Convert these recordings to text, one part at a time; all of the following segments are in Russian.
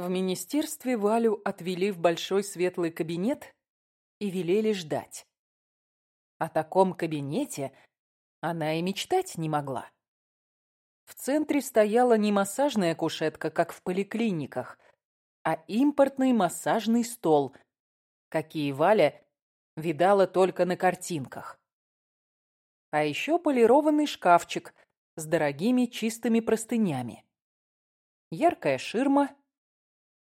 В министерстве Валю отвели в большой светлый кабинет и велели ждать. О таком кабинете она и мечтать не могла. В центре стояла не массажная кушетка, как в поликлиниках, а импортный массажный стол, какие Валя видала только на картинках. А еще полированный шкафчик с дорогими чистыми простынями. Яркая ширма,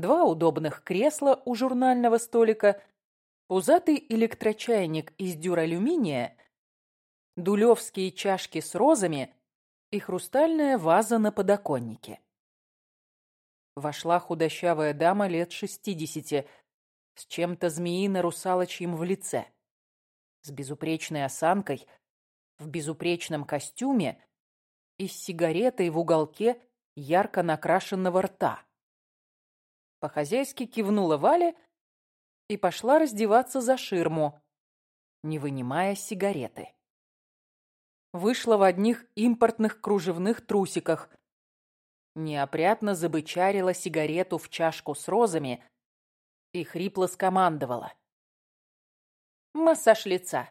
два удобных кресла у журнального столика, пузатый электрочайник из дюралюминия, дулевские чашки с розами и хрустальная ваза на подоконнике. Вошла худощавая дама лет шестидесяти с чем-то змеино-русалочьим в лице, с безупречной осанкой, в безупречном костюме и с сигаретой в уголке ярко накрашенного рта. По-хозяйски кивнула Валя и пошла раздеваться за ширму, не вынимая сигареты. Вышла в одних импортных кружевных трусиках, неопрятно забычарила сигарету в чашку с розами и хрипло скомандовала. «Массаж лица.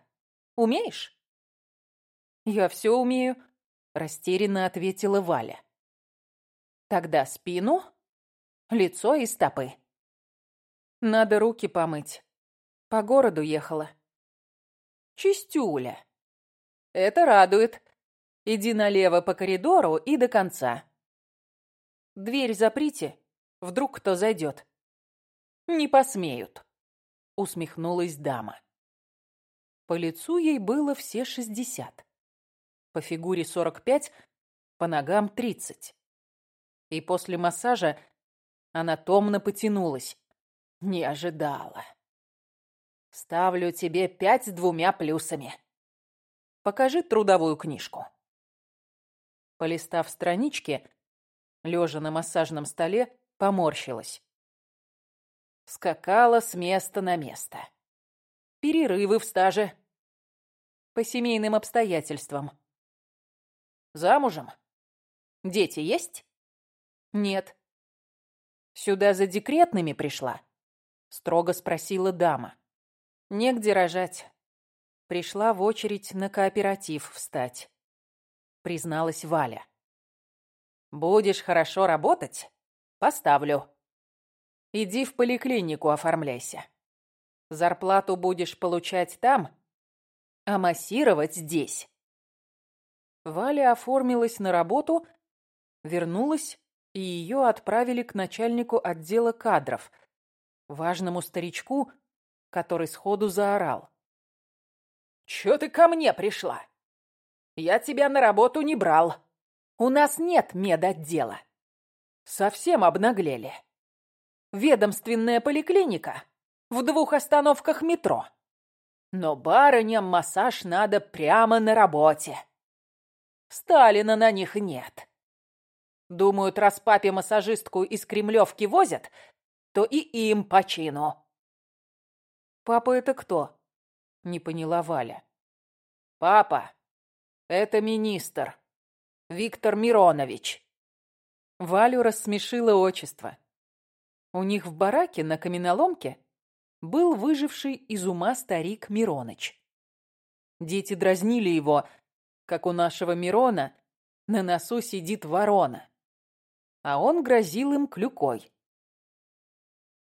Умеешь?» «Я все умею», — растерянно ответила Валя. «Тогда спину, лицо и стопы. Надо руки помыть. По городу ехала». «Чистюля. Это радует. Иди налево по коридору и до конца. Дверь заприте, вдруг кто зайдет. Не посмеют, усмехнулась дама. По лицу ей было все шестьдесят. По фигуре сорок пять, по ногам тридцать. И после массажа она томно потянулась. Не ожидала. Ставлю тебе пять с двумя плюсами. Покажи трудовую книжку. Полистав странички, лежа на массажном столе, поморщилась. Скакала с места на место. Перерывы в стаже. По семейным обстоятельствам. Замужем? Дети есть? Нет. Сюда за декретными пришла? Строго спросила дама. Негде рожать. Пришла в очередь на кооператив встать. Призналась Валя. Будешь хорошо работать? Поставлю. Иди в поликлинику оформляйся. Зарплату будешь получать там, а массировать здесь. Валя оформилась на работу, вернулась, и ее отправили к начальнику отдела кадров, важному старичку, который сходу заорал. «Чё ты ко мне пришла? Я тебя на работу не брал. У нас нет медотдела. Совсем обнаглели. Ведомственная поликлиника в двух остановках метро. Но барыням массаж надо прямо на работе. Сталина на них нет. Думают, раз папе массажистку из Кремлевки возят, то и им по чину. «Папа это кто?» — не поняла Валя. «Папа — это министр», Виктор Миронович». Валю рассмешило отчество. У них в бараке на каменоломке был выживший из ума старик Мироныч. Дети дразнили его, как у нашего Мирона на носу сидит ворона, а он грозил им клюкой.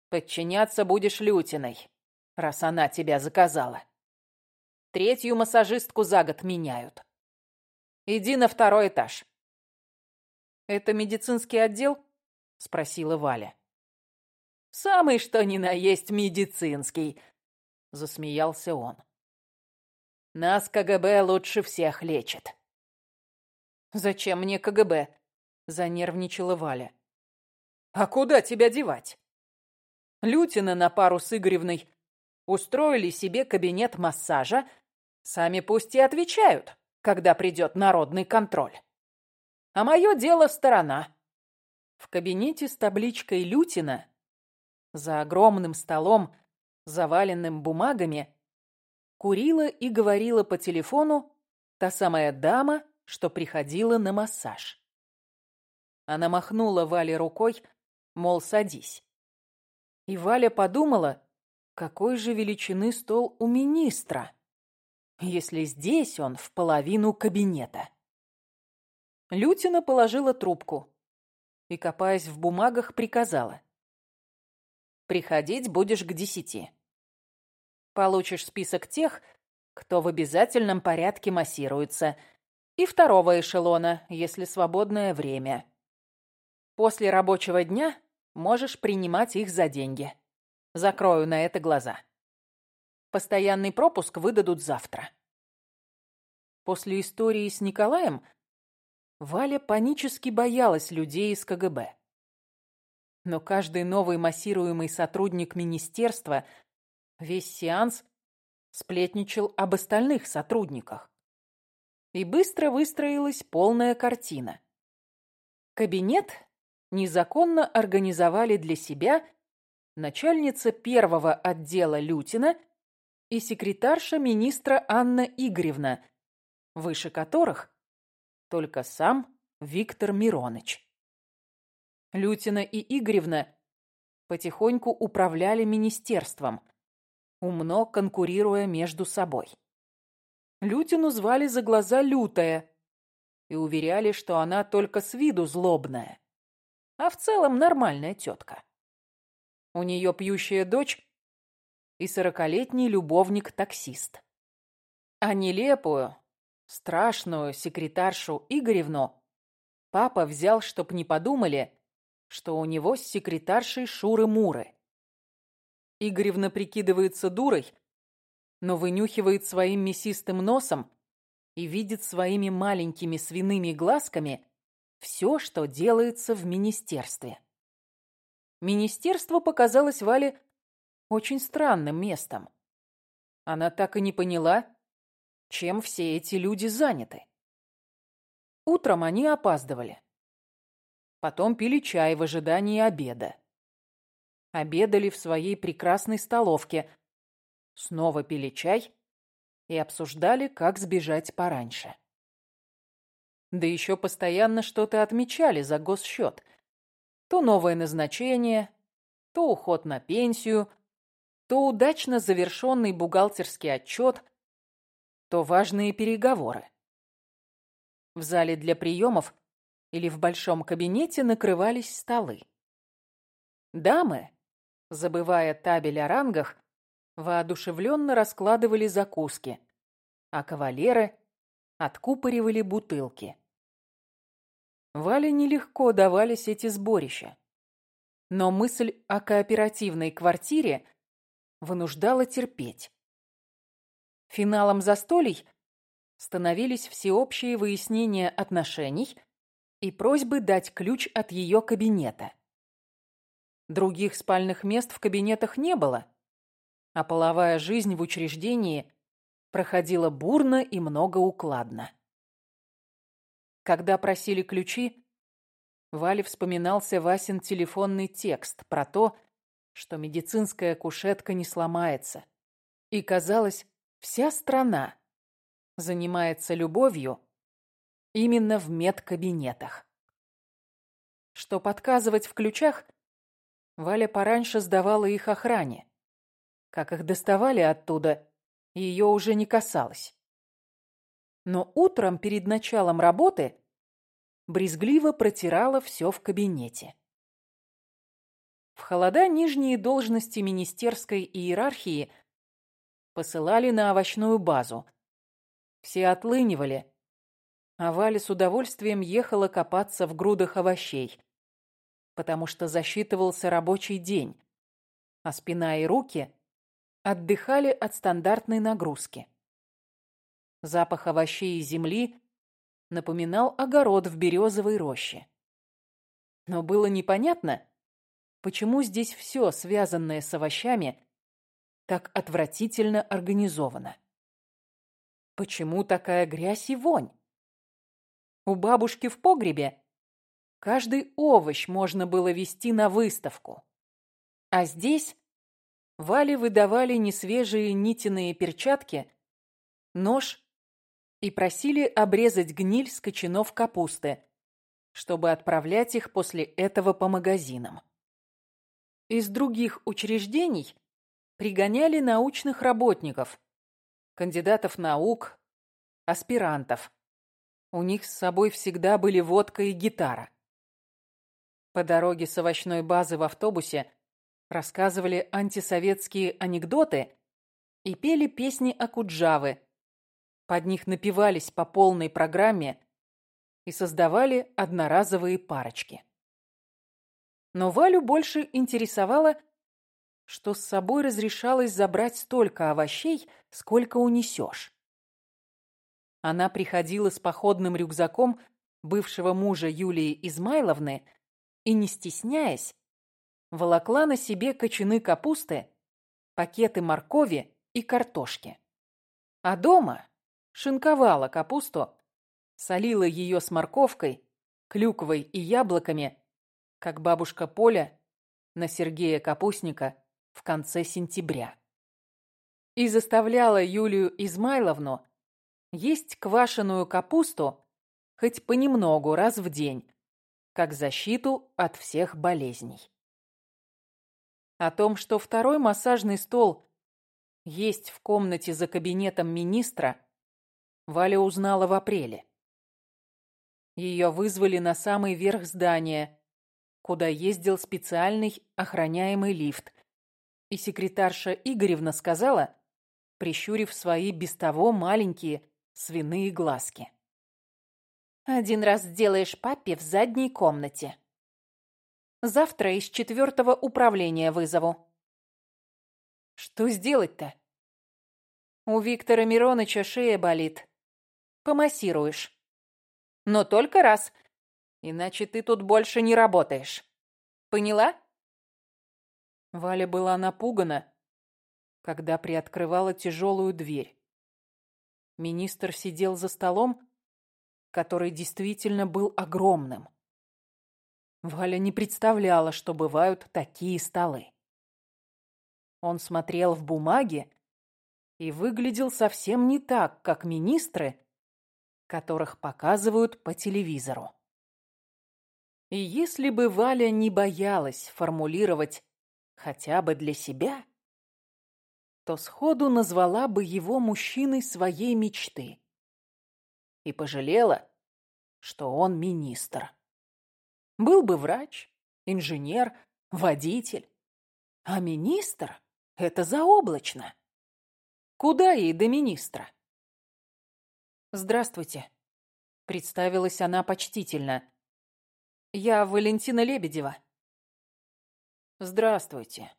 «Подчиняться будешь Лютиной, раз она тебя заказала. Третью массажистку за год меняют. Иди на второй этаж». «Это медицинский отдел?» — спросила Валя. «Самый что ни на есть медицинский», — засмеялся он. «Нас КГБ лучше всех лечит». «Зачем мне КГБ?» — занервничала Валя. «А куда тебя девать?» Лютина на пару с Игоревной устроили себе кабинет массажа, сами пусть и отвечают когда придет народный контроль. А мое дело сторона. В кабинете с табличкой Лютина, за огромным столом, заваленным бумагами, курила и говорила по телефону та самая дама, что приходила на массаж. Она махнула Вале рукой, мол, садись. И Валя подумала, какой же величины стол у министра, если здесь он в половину кабинета. Лютина положила трубку и, копаясь в бумагах, приказала. «Приходить будешь к десяти. Получишь список тех, кто в обязательном порядке массируется, и второго эшелона, если свободное время. После рабочего дня можешь принимать их за деньги. Закрою на это глаза. Постоянный пропуск выдадут завтра. После истории с Николаем Валя панически боялась людей из КГБ. Но каждый новый массируемый сотрудник министерства весь сеанс сплетничал об остальных сотрудниках. И быстро выстроилась полная картина. Кабинет незаконно организовали для себя начальница первого отдела Лютина и секретарша министра Анна Игоревна, выше которых только сам Виктор Мироныч. Лютина и Игоревна потихоньку управляли министерством, умно конкурируя между собой. Лютину звали за глаза Лютая и уверяли, что она только с виду злобная, а в целом нормальная тетка. У нее пьющая дочь и сорокалетний любовник-таксист. А нелепую, страшную секретаршу Игоревну папа взял, чтоб не подумали, что у него с секретаршей Шуры-Муры. Игоревна прикидывается дурой, но вынюхивает своим мясистым носом и видит своими маленькими свиными глазками все, что делается в министерстве. Министерство показалось Вале очень странным местом. Она так и не поняла, чем все эти люди заняты. Утром они опаздывали. Потом пили чай в ожидании обеда обедали в своей прекрасной столовке, снова пили чай и обсуждали, как сбежать пораньше. Да еще постоянно что-то отмечали за госсчет. То новое назначение, то уход на пенсию, то удачно завершенный бухгалтерский отчет, то важные переговоры. В зале для приемов или в большом кабинете накрывались столы. Дамы, забывая табель о рангах, воодушевленно раскладывали закуски, а кавалеры откупоривали бутылки. Вале нелегко давались эти сборища. Но мысль о кооперативной квартире вынуждала терпеть. Финалом застолий становились всеобщие выяснения отношений и просьбы дать ключ от ее кабинета. Других спальных мест в кабинетах не было, а половая жизнь в учреждении проходила бурно и многоукладно. Когда просили ключи, Вале вспоминался Васин телефонный текст про то, что медицинская кушетка не сломается. И, казалось, вся страна занимается любовью именно в медкабинетах. Что подказывать в ключах Валя пораньше сдавала их охране. Как их доставали оттуда, ее уже не касалось. Но утром перед началом работы брезгливо протирала все в кабинете. В холода нижние должности министерской иерархии посылали на овощную базу. Все отлынивали, а Валя с удовольствием ехала копаться в грудах овощей, потому что засчитывался рабочий день, а спина и руки отдыхали от стандартной нагрузки. Запах овощей и земли напоминал огород в березовой роще. Но было непонятно, почему здесь все, связанное с овощами, так отвратительно организовано. Почему такая грязь и вонь? У бабушки в погребе Каждый овощ можно было вести на выставку. А здесь Вале выдавали несвежие нитиные перчатки, нож и просили обрезать гниль с кочанов капусты, чтобы отправлять их после этого по магазинам. Из других учреждений пригоняли научных работников, кандидатов наук, аспирантов. У них с собой всегда были водка и гитара. По дороге с овощной базы в автобусе рассказывали антисоветские анекдоты и пели песни Акуджавы. Под них напивались по полной программе и создавали одноразовые парочки. Но Валю больше интересовало, что с собой разрешалось забрать столько овощей, сколько унесешь. Она приходила с походным рюкзаком бывшего мужа Юлии Измайловны и, не стесняясь, волокла на себе кочаны капусты, пакеты моркови и картошки. А дома шинковала капусту, солила ее с морковкой, клюквой и яблоками, как бабушка Поля на Сергея Капустника в конце сентября. И заставляла Юлию Измайловну есть квашеную капусту хоть понемногу раз в день, как защиту от всех болезней. О том, что второй массажный стол есть в комнате за кабинетом министра, Валя узнала в апреле. Ее вызвали на самый верх здания, куда ездил специальный охраняемый лифт, и секретарша Игоревна сказала, прищурив свои без того маленькие свиные глазки. «Один раз сделаешь папе в задней комнате. Завтра из четвертого управления вызову». «Что сделать-то?» «У Виктора Мироныча шея болит. Помассируешь. Но только раз, иначе ты тут больше не работаешь. Поняла?» Валя была напугана, когда приоткрывала тяжелую дверь. Министр сидел за столом, который действительно был огромным. Валя не представляла, что бывают такие столы. Он смотрел в бумаге и выглядел совсем не так, как министры, которых показывают по телевизору. И если бы Валя не боялась формулировать хотя бы для себя, то сходу назвала бы его мужчиной своей мечты и пожалела, что он министр. Был бы врач, инженер, водитель, а министр — это заоблачно. Куда ей до министра? «Здравствуйте», — представилась она почтительно. «Я Валентина Лебедева». «Здравствуйте.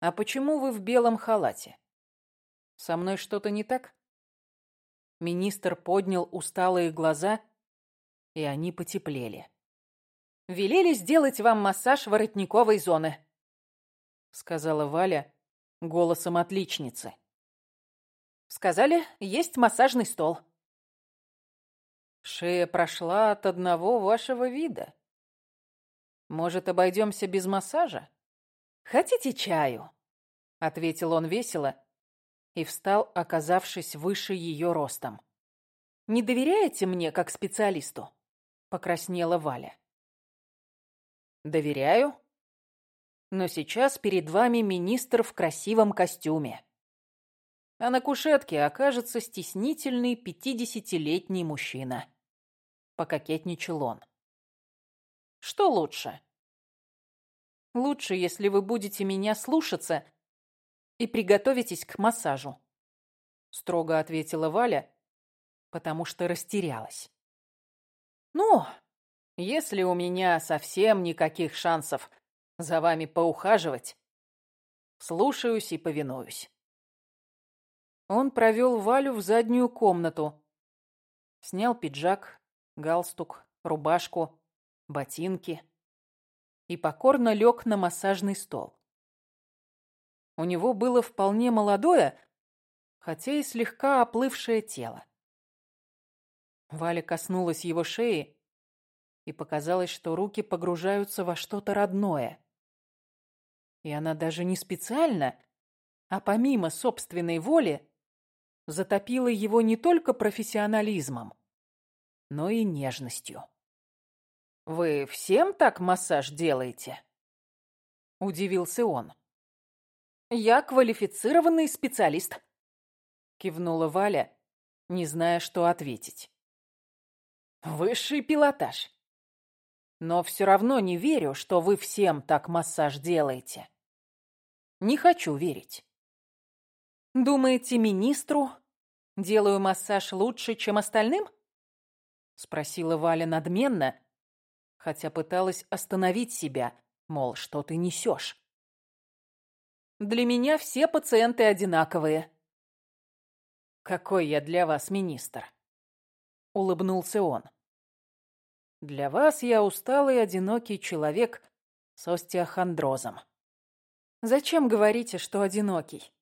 А почему вы в белом халате? Со мной что-то не так?» Министр поднял усталые глаза, и они потеплели. «Велели сделать вам массаж воротниковой зоны», — сказала Валя голосом отличницы. Сказали, есть массажный стол. Шея прошла от одного вашего вида. Может, обойдемся без массажа? Хотите чаю? Ответил он весело и встал, оказавшись выше ее ростом. Не доверяете мне как специалисту? Покраснела Валя. Доверяю. Но сейчас перед вами министр в красивом костюме а на кушетке окажется стеснительный пятидесятилетний мужчина. Пококетничал он. Что лучше? Лучше, если вы будете меня слушаться и приготовитесь к массажу. Строго ответила Валя, потому что растерялась. Ну, если у меня совсем никаких шансов за вами поухаживать, слушаюсь и повинуюсь. Он провел Валю в заднюю комнату. Снял пиджак, галстук, рубашку, ботинки и покорно лег на массажный стол. У него было вполне молодое, хотя и слегка оплывшее тело. Валя коснулась его шеи, и показалось, что руки погружаются во что-то родное. И она даже не специально, а помимо собственной воли затопило его не только профессионализмом, но и нежностью. «Вы всем так массаж делаете?» Удивился он. «Я квалифицированный специалист», — кивнула Валя, не зная, что ответить. «Высший пилотаж. Но все равно не верю, что вы всем так массаж делаете. Не хочу верить. Думаете, министру делаю массаж лучше, чем остальным?» Спросила Валя надменно, хотя пыталась остановить себя, мол, что ты несешь. Для меня все пациенты одинаковые. Какой я для вас министр? Улыбнулся он. Для вас я усталый, одинокий человек с остеохондрозом. Зачем говорите, что одинокий?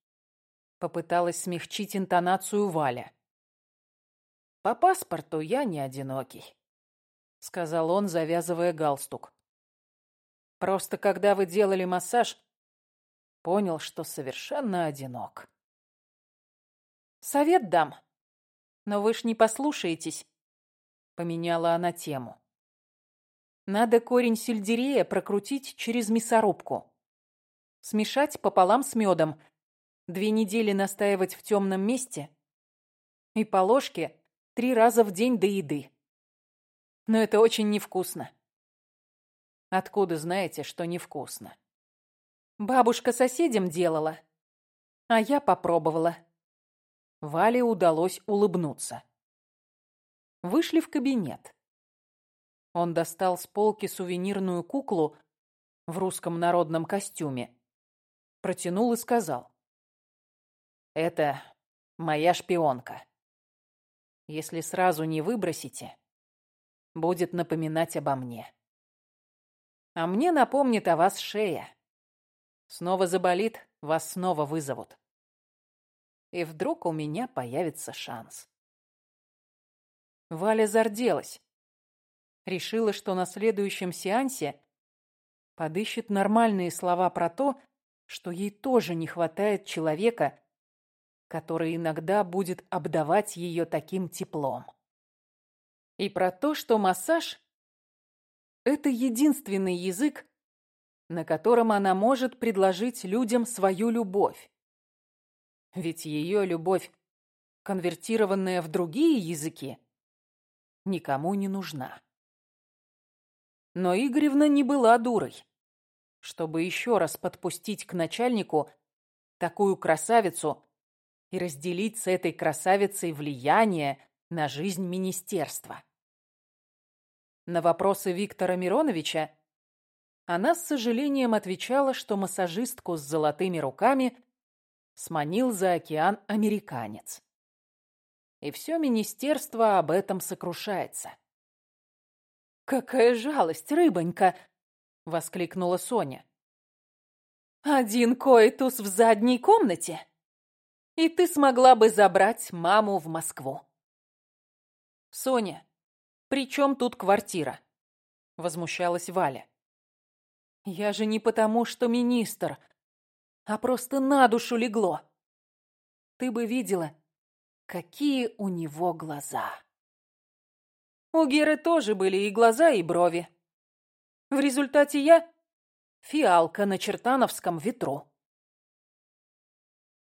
Попыталась смягчить интонацию Валя. По паспорту я не одинокий, сказал он, завязывая галстук. Просто когда вы делали массаж, понял, что совершенно одинок. «Совет дам, но вы ж не послушаетесь», — поменяла она тему. «Надо корень сельдерея прокрутить через мясорубку, смешать пополам с медом, две недели настаивать в темном месте и по ложке три раза в день до еды. Но это очень невкусно». «Откуда знаете, что невкусно?» Бабушка соседям делала, а я попробовала. Вале удалось улыбнуться. Вышли в кабинет. Он достал с полки сувенирную куклу в русском народном костюме, протянул и сказал. «Это моя шпионка. Если сразу не выбросите, будет напоминать обо мне. А мне напомнит о вас шея. Снова заболит, вас снова вызовут. И вдруг у меня появится шанс. Валя зарделась. Решила, что на следующем сеансе подыщет нормальные слова про то, что ей тоже не хватает человека, который иногда будет обдавать ее таким теплом. И про то, что массаж — это единственный язык, на котором она может предложить людям свою любовь. Ведь ее любовь, конвертированная в другие языки, никому не нужна. Но Игоревна не была дурой, чтобы еще раз подпустить к начальнику такую красавицу и разделить с этой красавицей влияние на жизнь министерства. На вопросы Виктора Мироновича она с сожалением отвечала, что массажистку с золотыми руками сманил за океан американец. И все министерство об этом сокрушается. «Какая жалость, рыбонька!» — воскликнула Соня. «Один коэтус в задней комнате, и ты смогла бы забрать маму в Москву». «Соня, при чем тут квартира?» — возмущалась Валя. Я же не потому, что министр, а просто на душу легло. Ты бы видела, какие у него глаза. У Геры тоже были и глаза, и брови. В результате я фиалка на чертановском ветру.